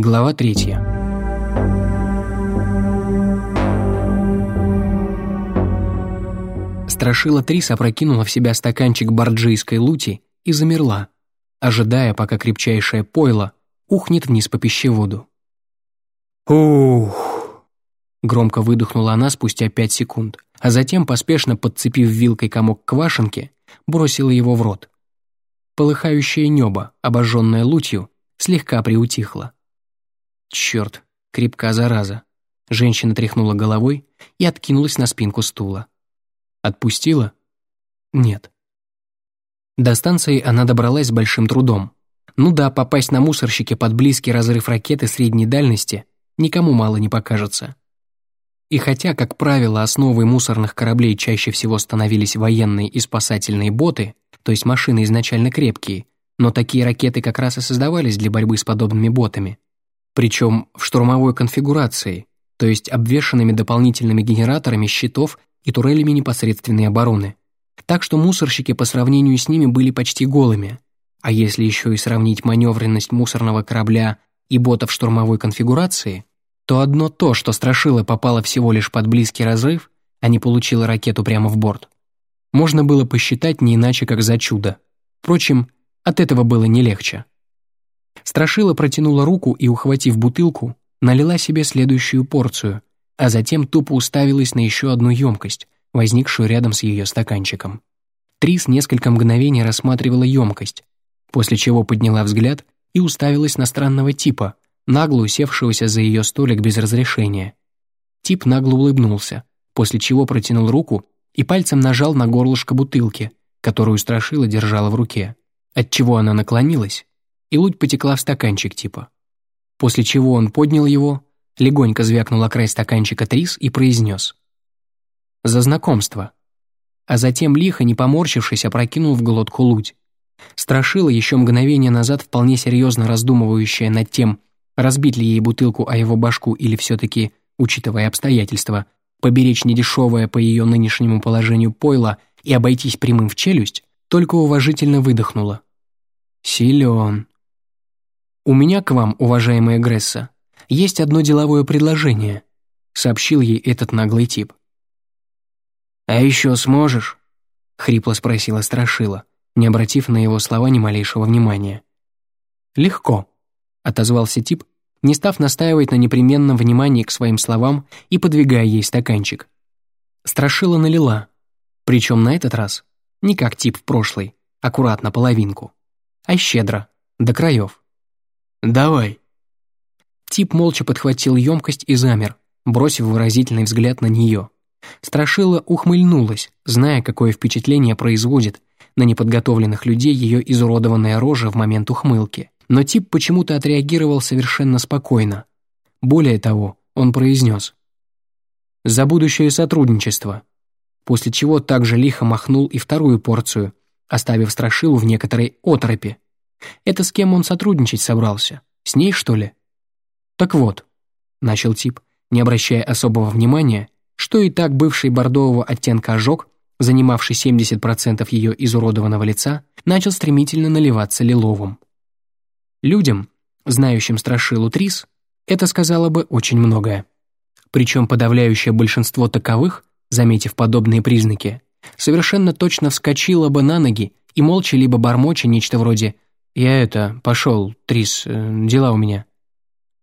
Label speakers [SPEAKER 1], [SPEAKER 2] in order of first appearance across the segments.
[SPEAKER 1] Глава третья. Страшила Трис опрокинула в себя стаканчик барджийской лути и замерла, ожидая, пока крепчайшее пойло ухнет вниз по пищеводу. «Ух!» Громко выдохнула она спустя пять секунд, а затем, поспешно подцепив вилкой комок квашенки, бросила его в рот. Полыхающее небо, обожженное лутью, слегка приутихло. «Черт, крепка зараза!» Женщина тряхнула головой и откинулась на спинку стула. Отпустила? Нет. До станции она добралась с большим трудом. Ну да, попасть на мусорщике под близкий разрыв ракеты средней дальности никому мало не покажется. И хотя, как правило, основой мусорных кораблей чаще всего становились военные и спасательные боты, то есть машины изначально крепкие, но такие ракеты как раз и создавались для борьбы с подобными ботами. Причем в штурмовой конфигурации, то есть обвешанными дополнительными генераторами щитов и турелями непосредственной обороны. Так что мусорщики по сравнению с ними были почти голыми. А если еще и сравнить маневренность мусорного корабля и ботов штурмовой конфигурации, то одно то, что Страшила попала всего лишь под близкий разрыв, а не получила ракету прямо в борт, можно было посчитать не иначе, как за чудо. Впрочем, от этого было не легче. Страшила протянула руку и, ухватив бутылку, налила себе следующую порцию, а затем тупо уставилась на еще одну емкость, возникшую рядом с ее стаканчиком. Трис несколько мгновений рассматривала емкость, после чего подняла взгляд и уставилась на странного типа, нагло усевшегося за ее столик без разрешения. Тип нагло улыбнулся, после чего протянул руку и пальцем нажал на горлышко бутылки, которую Страшила держала в руке, отчего она наклонилась, и луть потекла в стаканчик типа. После чего он поднял его, легонько звякнул о край стаканчика Трис и произнес. «За знакомство». А затем лихо, не поморщившись, опрокинул в глотку луть. Страшила еще мгновение назад вполне серьезно раздумывающая над тем, разбить ли ей бутылку о его башку или все-таки, учитывая обстоятельства, поберечь недешевое по ее нынешнему положению пойло и обойтись прямым в челюсть, только уважительно выдохнула. «Силен». «У меня к вам, уважаемая Гресса, есть одно деловое предложение», — сообщил ей этот наглый тип. «А еще сможешь?» — хрипло спросила Страшила, не обратив на его слова ни малейшего внимания. «Легко», — отозвался тип, не став настаивать на непременном внимании к своим словам и подвигая ей стаканчик. Страшила налила, причем на этот раз не как тип в прошлый, аккуратно половинку, а щедро, до краев. «Давай», Тип молча подхватил емкость и замер, бросив выразительный взгляд на нее. Страшила ухмыльнулась, зная, какое впечатление производит на неподготовленных людей ее изуродованная рожа в момент ухмылки. Но тип почему-то отреагировал совершенно спокойно. Более того, он произнес «За будущее сотрудничество», после чего также лихо махнул и вторую порцию, оставив Страшилу в некоторой отропе. Это с кем он сотрудничать собрался? С ней, что ли? «Так вот», — начал тип, не обращая особого внимания, что и так бывший бордового оттенка ожог, занимавший 70% ее изуродованного лица, начал стремительно наливаться лиловым. Людям, знающим страшилу Трис, это сказало бы очень многое. Причем подавляющее большинство таковых, заметив подобные признаки, совершенно точно вскочило бы на ноги и молча либо бормоча нечто вроде «Я это, пошел, Трис, э, дела у меня»,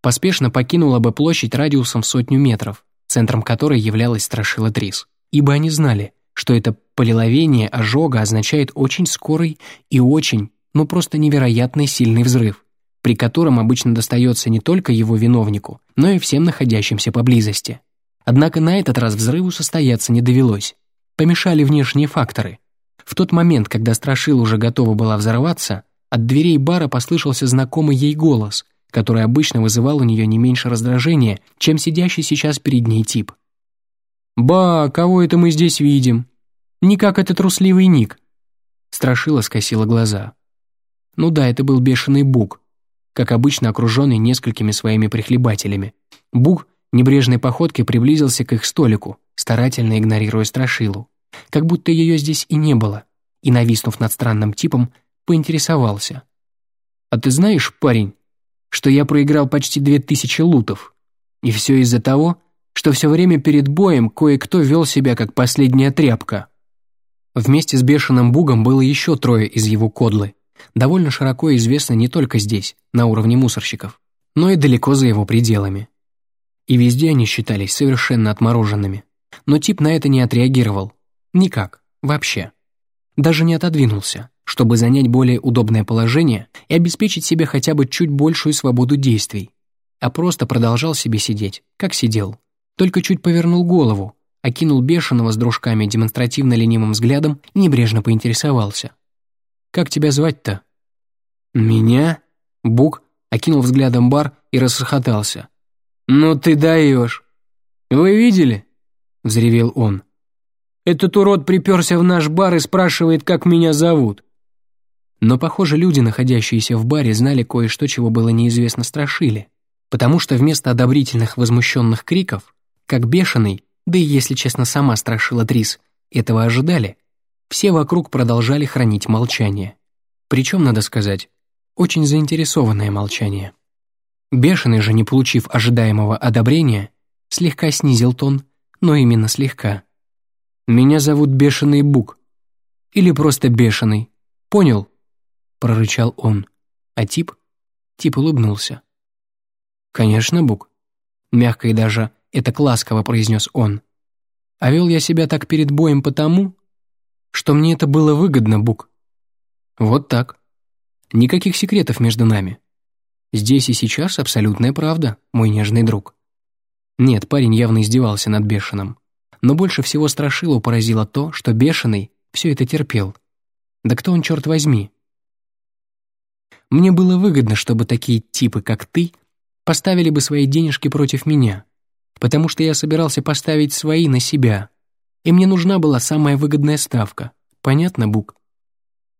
[SPEAKER 1] поспешно покинула бы площадь радиусом в сотню метров, центром которой являлась Страшила Трис, ибо они знали, что это полиловение ожога означает очень скорый и очень, ну просто невероятный сильный взрыв, при котором обычно достается не только его виновнику, но и всем находящимся поблизости. Однако на этот раз взрыву состояться не довелось. Помешали внешние факторы. В тот момент, когда Страшила уже готова была взорваться, от дверей бара послышался знакомый ей голос, который обычно вызывал у нее не меньше раздражения, чем сидящий сейчас перед ней тип. «Ба, кого это мы здесь видим? Не как этот трусливый Ник!» Страшила скосила глаза. Ну да, это был бешеный Бук, как обычно окруженный несколькими своими прихлебателями. Бук небрежной походкой приблизился к их столику, старательно игнорируя Страшилу, как будто ее здесь и не было, и, нависнув над странным типом, поинтересовался. «А ты знаешь, парень, что я проиграл почти две тысячи лутов. И все из-за того, что все время перед боем кое-кто вел себя как последняя тряпка. Вместе с бешеным бугом было еще трое из его кодлы, довольно широко известно не только здесь, на уровне мусорщиков, но и далеко за его пределами. И везде они считались совершенно отмороженными. Но тип на это не отреагировал. Никак. Вообще. Даже не отодвинулся, чтобы занять более удобное положение и обеспечить себе хотя бы чуть большую свободу действий. А просто продолжал себе сидеть, как сидел. Только чуть повернул голову, окинул бешеного с дружками демонстративно ленивым взглядом и небрежно поинтересовался. «Как тебя звать-то?» «Меня?» Бук окинул взглядом бар и расхохотался. «Ну ты даешь! Вы видели?» — взревел он. «Этот урод приперся в наш бар и спрашивает, как меня зовут». Но, похоже, люди, находящиеся в баре, знали кое-что, чего было неизвестно Страшиле, потому что вместо одобрительных возмущенных криков, как бешеный, да и, если честно, сама Страшила Трис, этого ожидали, все вокруг продолжали хранить молчание. Причем, надо сказать, очень заинтересованное молчание. Бешеный же, не получив ожидаемого одобрения, слегка снизил тон, но именно слегка. «Меня зовут Бешеный Бук. Или просто Бешеный. Понял?» — прорычал он. А тип? Тип улыбнулся. «Конечно, Бук». Мягко и даже это ласково произнес он. «А вел я себя так перед боем потому, что мне это было выгодно, Бук. Вот так. Никаких секретов между нами. Здесь и сейчас абсолютная правда, мой нежный друг. Нет, парень явно издевался над Бешеным. Но больше всего страшило поразило то, что Бешеный все это терпел. Да кто он, черт возьми? Мне было выгодно, чтобы такие типы, как ты, поставили бы свои денежки против меня, потому что я собирался поставить свои на себя, и мне нужна была самая выгодная ставка. Понятно, Бук?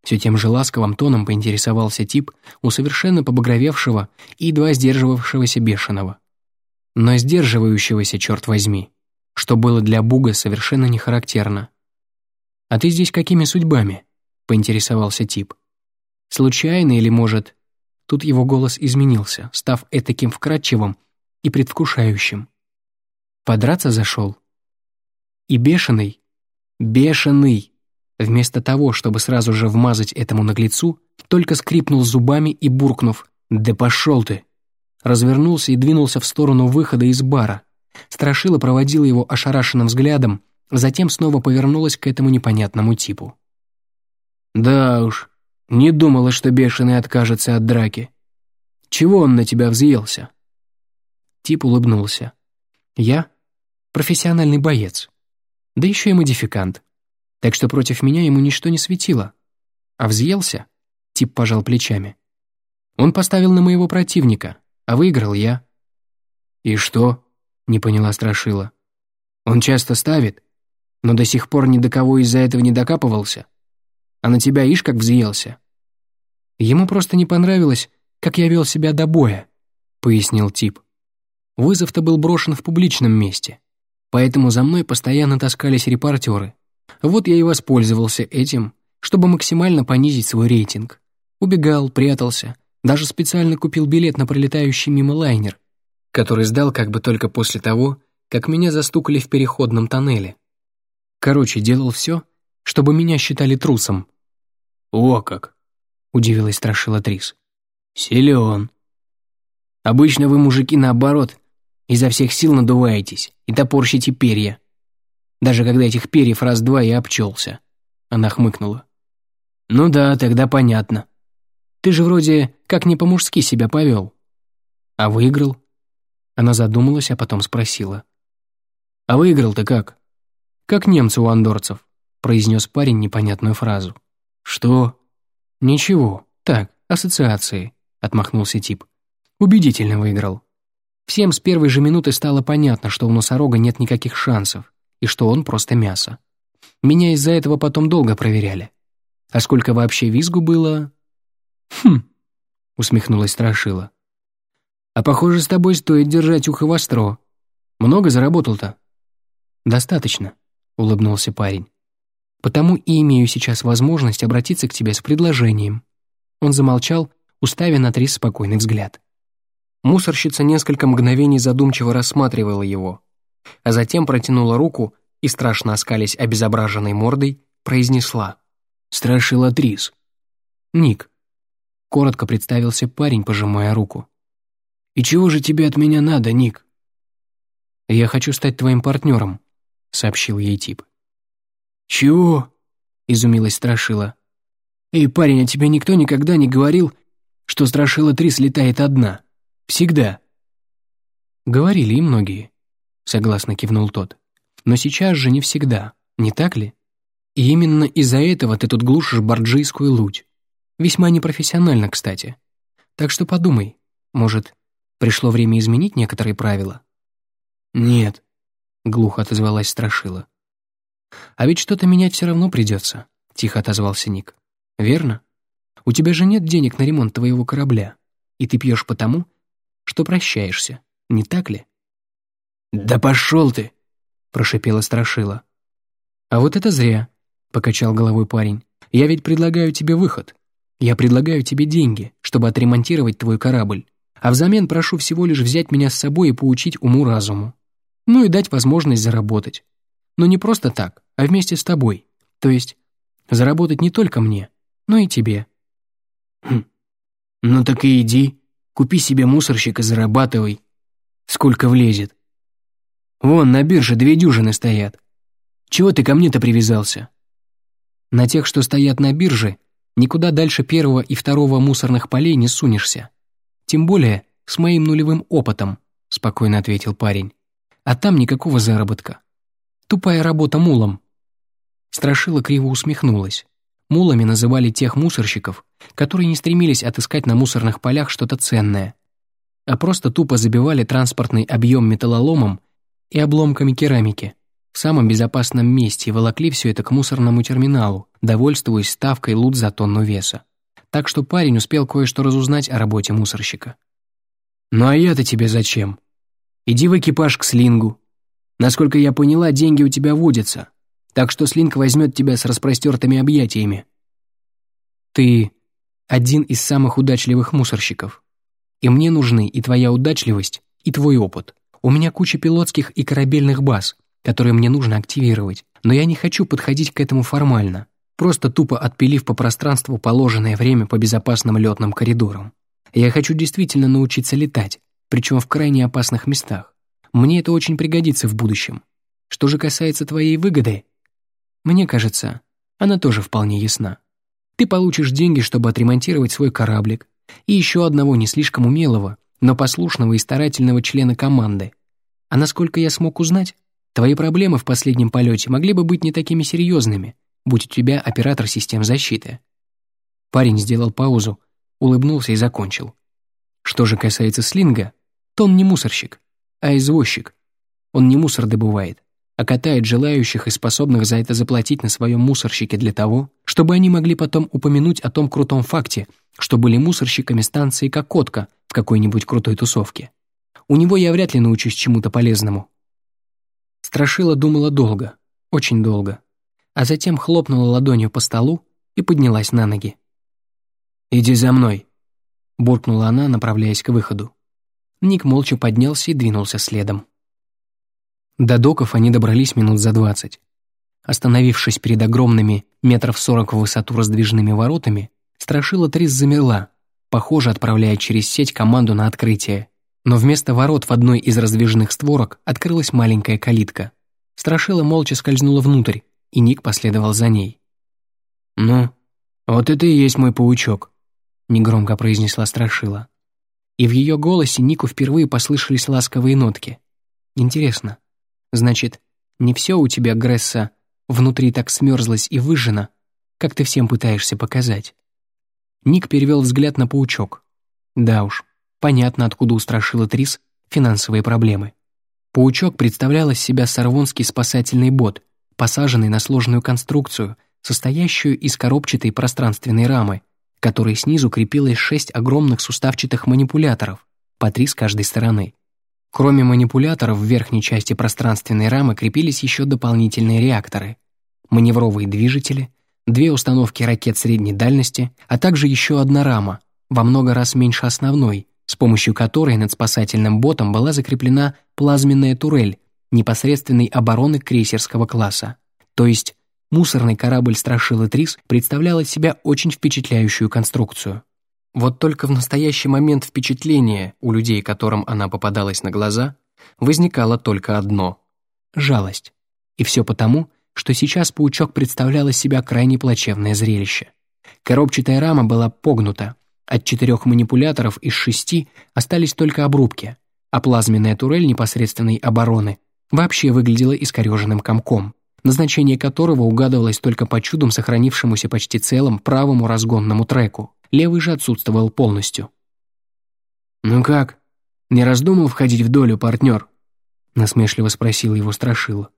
[SPEAKER 1] Все тем же ласковым тоном поинтересовался тип у совершенно побагровевшего и едва сдерживавшегося бешеного. Но сдерживающегося, черт возьми, что было для Буга совершенно не характерно. «А ты здесь какими судьбами?» — поинтересовался тип. «Случайно или, может...» Тут его голос изменился, став этаким вкрадчивым и предвкушающим. «Подраться зашел?» И бешеный, бешеный, Вместо того, чтобы сразу же вмазать этому наглецу, только скрипнул зубами и буркнув «Да пошел ты!» Развернулся и двинулся в сторону выхода из бара. Страшила проводила его ошарашенным взглядом, затем снова повернулась к этому непонятному типу. «Да уж, не думала, что бешеный откажется от драки. Чего он на тебя взъелся?» Тип улыбнулся. «Я — профессиональный боец. Да еще и модификант так что против меня ему ничто не светило. А взъелся? Тип пожал плечами. Он поставил на моего противника, а выиграл я. «И что?» — не поняла Страшила. «Он часто ставит, но до сих пор ни до кого из-за этого не докапывался. А на тебя ишь как взъелся». «Ему просто не понравилось, как я вел себя до боя», — пояснил тип. Вызов-то был брошен в публичном месте, поэтому за мной постоянно таскались репортеры. Вот я и воспользовался этим, чтобы максимально понизить свой рейтинг. Убегал, прятался, даже специально купил билет на пролетающий мимо лайнер, который сдал как бы только после того, как меня застукали в переходном тоннеле. Короче, делал все, чтобы меня считали трусом. «О как!» — удивилась Страшила Трис. «Силен. Обычно вы, мужики, наоборот, изо всех сил надуваетесь и топорщите перья даже когда этих перьев раз-два и обчелся. Она хмыкнула. «Ну да, тогда понятно. Ты же вроде как не по-мужски себя повел. А выиграл?» Она задумалась, а потом спросила. «А выиграл-то как?» «Как немцы у андорцев», произнес парень непонятную фразу. «Что?» «Ничего, так, ассоциации», отмахнулся тип. «Убедительно выиграл. Всем с первой же минуты стало понятно, что у носорога нет никаких шансов и что он просто мясо. Меня из-за этого потом долго проверяли. А сколько вообще визгу было? Хм, усмехнулась Страшила. А похоже, с тобой стоит держать ухо востро. Много заработал-то? Достаточно, улыбнулся парень. Потому и имею сейчас возможность обратиться к тебе с предложением. Он замолчал, уставя на Трис спокойный взгляд. Мусорщица несколько мгновений задумчиво рассматривала его, а затем протянула руку и, страшно оскались обезображенной мордой, произнесла «Страшила Трис». «Ник», — коротко представился парень, пожимая руку. «И чего же тебе от меня надо, Ник?» «Я хочу стать твоим партнером», — сообщил ей тип. «Чего?» — изумилась Страшила. «Эй, парень, а тебе никто никогда не говорил, что Страшила Трис летает одна?» Всегда». «Говорили и многие», — согласно кивнул тот. «Но сейчас же не всегда, не так ли? И именно из-за этого ты тут глушишь борджийскую луть. Весьма непрофессионально, кстати. Так что подумай, может, пришло время изменить некоторые правила?» «Нет», — глухо отозвалась Страшила. «А ведь что-то менять все равно придется», — тихо отозвался Ник. «Верно? У тебя же нет денег на ремонт твоего корабля, и ты пьешь потому, что прощаешься, не так ли?» «Да пошел ты!» — прошипела Страшила. «А вот это зря», — покачал головой парень. «Я ведь предлагаю тебе выход. Я предлагаю тебе деньги, чтобы отремонтировать твой корабль, а взамен прошу всего лишь взять меня с собой и поучить уму-разуму. Ну и дать возможность заработать. Но не просто так, а вместе с тобой. То есть заработать не только мне, но и тебе». «Хм, ну так и иди», Купи себе мусорщик и зарабатывай. Сколько влезет. Вон, на бирже две дюжины стоят. Чего ты ко мне-то привязался? На тех, что стоят на бирже, никуда дальше первого и второго мусорных полей не сунешься. Тем более с моим нулевым опытом, спокойно ответил парень. А там никакого заработка. Тупая работа мулом. Страшила криво усмехнулась. Мулами называли тех мусорщиков, которые не стремились отыскать на мусорных полях что-то ценное, а просто тупо забивали транспортный объем металлоломом и обломками керамики в самом безопасном месте и волокли все это к мусорному терминалу, довольствуясь ставкой лут за тонну веса. Так что парень успел кое-что разузнать о работе мусорщика. «Ну а я-то тебе зачем? Иди в экипаж к Слингу. Насколько я поняла, деньги у тебя водятся, так что Слинг возьмет тебя с распростертыми объятиями». «Ты один из самых удачливых мусорщиков. И мне нужны и твоя удачливость, и твой опыт. У меня куча пилотских и корабельных баз, которые мне нужно активировать, но я не хочу подходить к этому формально, просто тупо отпилив по пространству положенное время по безопасным летным коридорам. Я хочу действительно научиться летать, причем в крайне опасных местах. Мне это очень пригодится в будущем. Что же касается твоей выгоды, мне кажется, она тоже вполне ясна. Ты получишь деньги, чтобы отремонтировать свой кораблик, и еще одного не слишком умелого, но послушного и старательного члена команды. А насколько я смог узнать, твои проблемы в последнем полете могли бы быть не такими серьезными, будь у тебя оператор систем защиты. Парень сделал паузу, улыбнулся и закончил. Что же касается слинга, то он не мусорщик, а извозчик. Он не мусор добывает, а катает желающих и способных за это заплатить на своем мусорщике для того, чтобы они могли потом упомянуть о том крутом факте, что были мусорщиками станции Кокотка в какой-нибудь крутой тусовке. У него я вряд ли научусь чему-то полезному. Страшила думала долго, очень долго, а затем хлопнула ладонью по столу и поднялась на ноги. «Иди за мной», — буркнула она, направляясь к выходу. Ник молча поднялся и двинулся следом. До доков они добрались минут за двадцать. Остановившись перед огромными, метров сорок в высоту раздвижными воротами, Страшила Трис замерла, похоже, отправляя через сеть команду на открытие. Но вместо ворот в одной из раздвижных створок открылась маленькая калитка. Страшила молча скользнула внутрь, и Ник последовал за ней. «Ну, вот это и есть мой паучок», — негромко произнесла Страшила. И в ее голосе Нику впервые послышались ласковые нотки. «Интересно, Значит, не все у тебя, Гресса, внутри так смерзлось и выжжено, как ты всем пытаешься показать. Ник перевел взгляд на паучок. Да уж, понятно, откуда устрашила Трис финансовые проблемы. Паучок представлял из себя сорвонский спасательный бот, посаженный на сложную конструкцию, состоящую из коробчатой пространственной рамы, которой снизу крепилось шесть огромных суставчатых манипуляторов, по три с каждой стороны. Кроме манипуляторов в верхней части пространственной рамы крепились еще дополнительные реакторы, маневровые движители, две установки ракет средней дальности, а также еще одна рама, во много раз меньше основной, с помощью которой над спасательным ботом была закреплена плазменная турель непосредственной обороны крейсерского класса. То есть мусорный корабль «Страшила Трис» представлял из себя очень впечатляющую конструкцию. Вот только в настоящий момент впечатления у людей, которым она попадалась на глаза, возникало только одно — жалость. И все потому, что сейчас паучок представлял из себя крайне плачевное зрелище. Коробчатая рама была погнута, от четырех манипуляторов из шести остались только обрубки, а плазменная турель непосредственной обороны вообще выглядела искореженным комком, назначение которого угадывалось только по чудом сохранившемуся почти целым правому разгонному треку. Левый же отсутствовал полностью.
[SPEAKER 2] «Ну как? Не раздумал входить в долю, партнер?» насмешливо спросил его Страшила.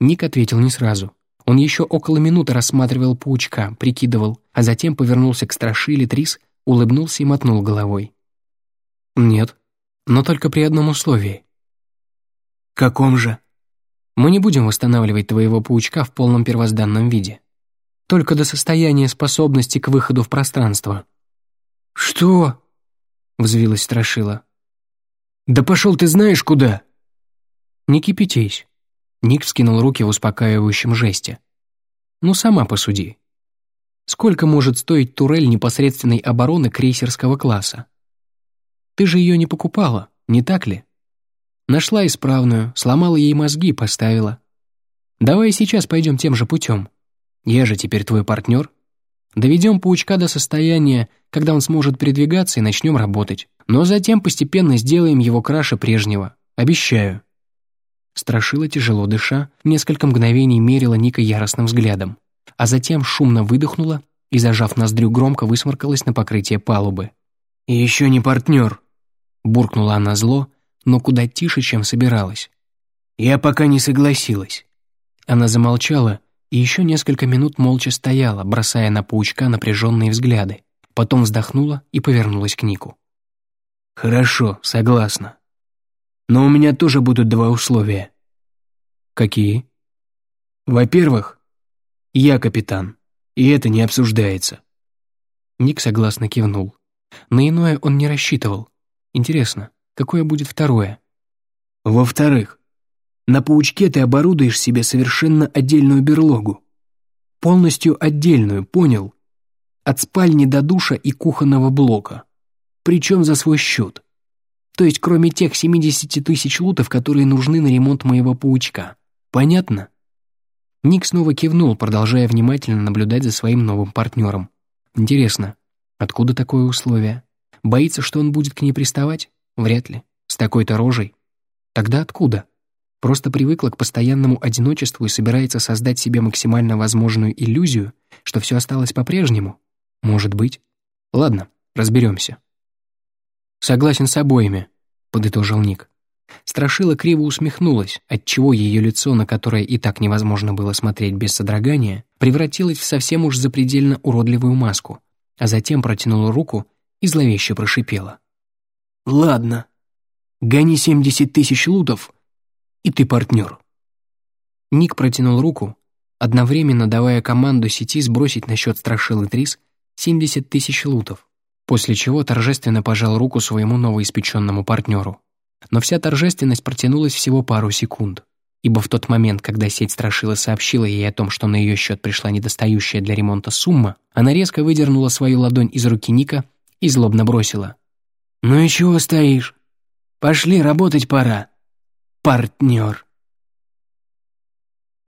[SPEAKER 1] Ник ответил не сразу. Он еще около минуты рассматривал паучка, прикидывал, а затем повернулся к Страшиле Трис, улыбнулся и мотнул головой. «Нет, но только при одном условии».
[SPEAKER 2] «Каком же?»
[SPEAKER 1] «Мы не будем восстанавливать твоего паучка в полном первозданном виде. Только до состояния способности к выходу в пространство».
[SPEAKER 2] «Что?» — взвилась Страшила. «Да пошел ты знаешь куда!»
[SPEAKER 1] «Не кипятись». Ник вскинул руки в успокаивающем жесте. «Ну, сама посуди. Сколько может стоить турель непосредственной обороны крейсерского класса? Ты же ее не покупала, не так ли? Нашла исправную, сломала ей мозги поставила. Давай сейчас пойдем тем же путем. Я же теперь твой партнер. Доведем паучка до состояния, когда он сможет передвигаться и начнем работать. Но затем постепенно сделаем его краше прежнего. Обещаю. Страшила тяжело дыша, несколько мгновений мерила Ника яростным взглядом а затем шумно выдохнула и, зажав ноздрю, громко высморкалась на покрытие палубы.
[SPEAKER 2] «И еще не партнер», —
[SPEAKER 1] буркнула она зло, но куда тише, чем собиралась.
[SPEAKER 2] «Я пока не согласилась».
[SPEAKER 1] Она замолчала и еще несколько минут молча стояла, бросая на паучка напряженные взгляды, потом вздохнула и повернулась к Нику.
[SPEAKER 2] «Хорошо, согласна. Но у меня тоже будут два условия».
[SPEAKER 1] «Какие?»
[SPEAKER 2] «Во-первых, «Я капитан, и это не обсуждается».
[SPEAKER 1] Ник согласно кивнул. На иное он не рассчитывал. Интересно, какое будет второе?
[SPEAKER 2] Во-вторых, на паучке ты оборудуешь себе совершенно отдельную берлогу. Полностью отдельную, понял? От спальни до душа и кухонного блока. Причем за свой счет. То есть кроме тех 70 тысяч лутов, которые нужны на ремонт моего паучка. Понятно?
[SPEAKER 1] Ник снова кивнул, продолжая внимательно наблюдать за своим новым партнером. Интересно, откуда такое условие? Боится, что он будет к ней приставать? Вряд ли. С такой-то рожей. Тогда откуда? Просто привыкла к постоянному одиночеству и собирается создать себе максимально возможную иллюзию, что все осталось по-прежнему? Может быть. Ладно, разберемся. Согласен с обоими, подытожил Ник. Страшила криво усмехнулась, отчего ее лицо, на которое и так невозможно было смотреть без содрогания, превратилось в совсем уж запредельно уродливую маску, а затем протянула руку и зловеще прошипела.
[SPEAKER 2] «Ладно, гони семьдесят тысяч лутов, и ты партнер».
[SPEAKER 1] Ник протянул руку, одновременно давая команду сети сбросить на счет Страшилы Трис 70 тысяч лутов, после чего торжественно пожал руку своему новоиспеченному партнеру. Но вся торжественность протянулась всего пару секунд, ибо в тот момент, когда сеть Страшила сообщила ей о том, что на ее счет пришла недостающая для ремонта сумма, она резко выдернула свою ладонь из руки Ника и злобно бросила.
[SPEAKER 2] «Ну и чего стоишь? Пошли, работать пора, партнер».